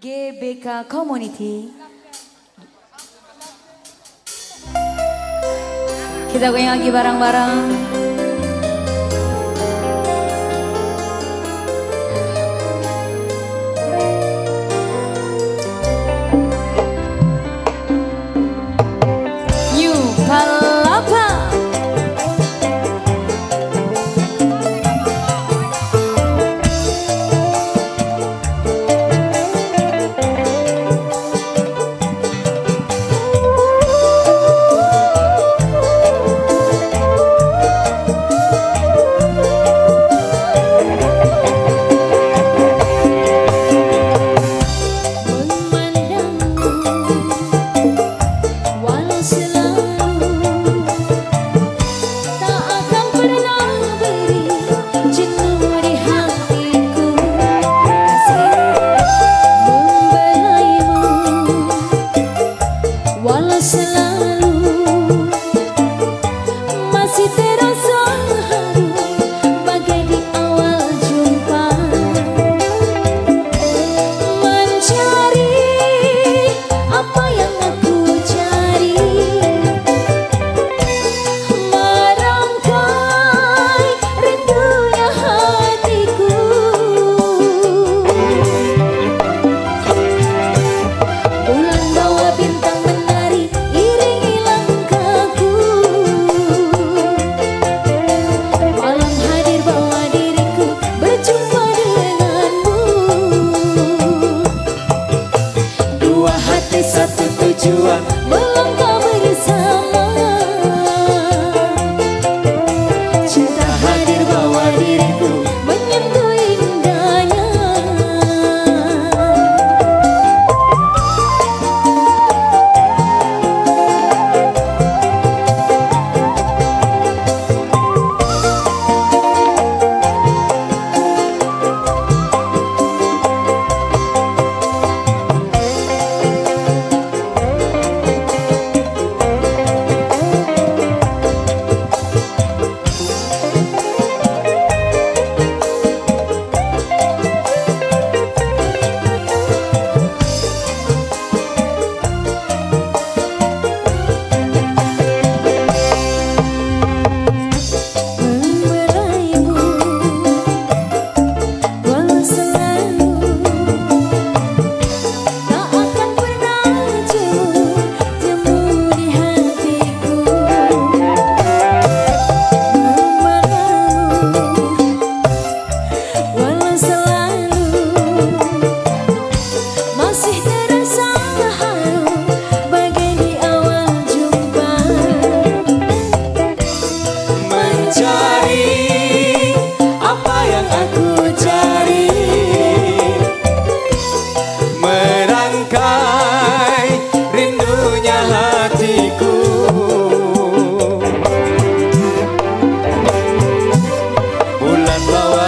GBK 커뮤니티 기다고 행하기 바랑 바랑.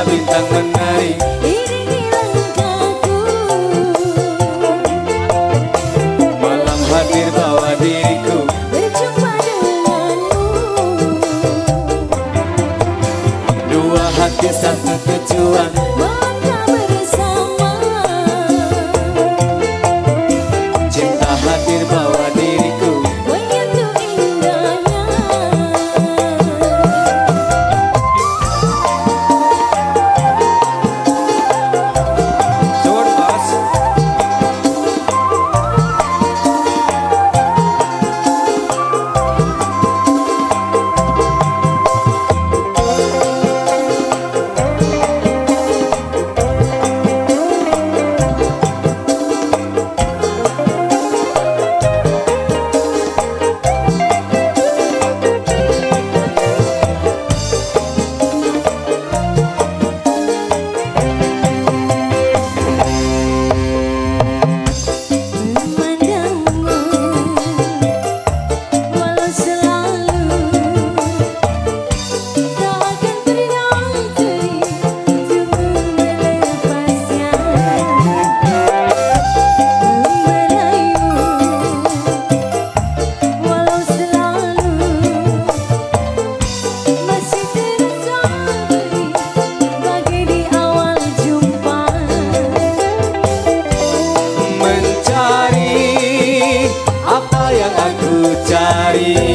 bintang menari. Iringi langkahku Malam hadir bawa diriku. Berjumpa denganmu. Dua hati satu tujuan. Maria.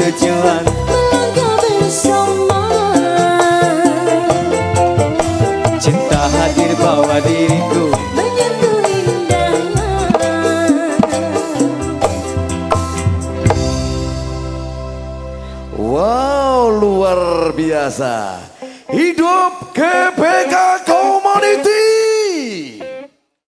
Tujuan Melangkah bersama. Cinta hadir bawa diriku. Indahnya Wow, luar biasa. Hidup KPK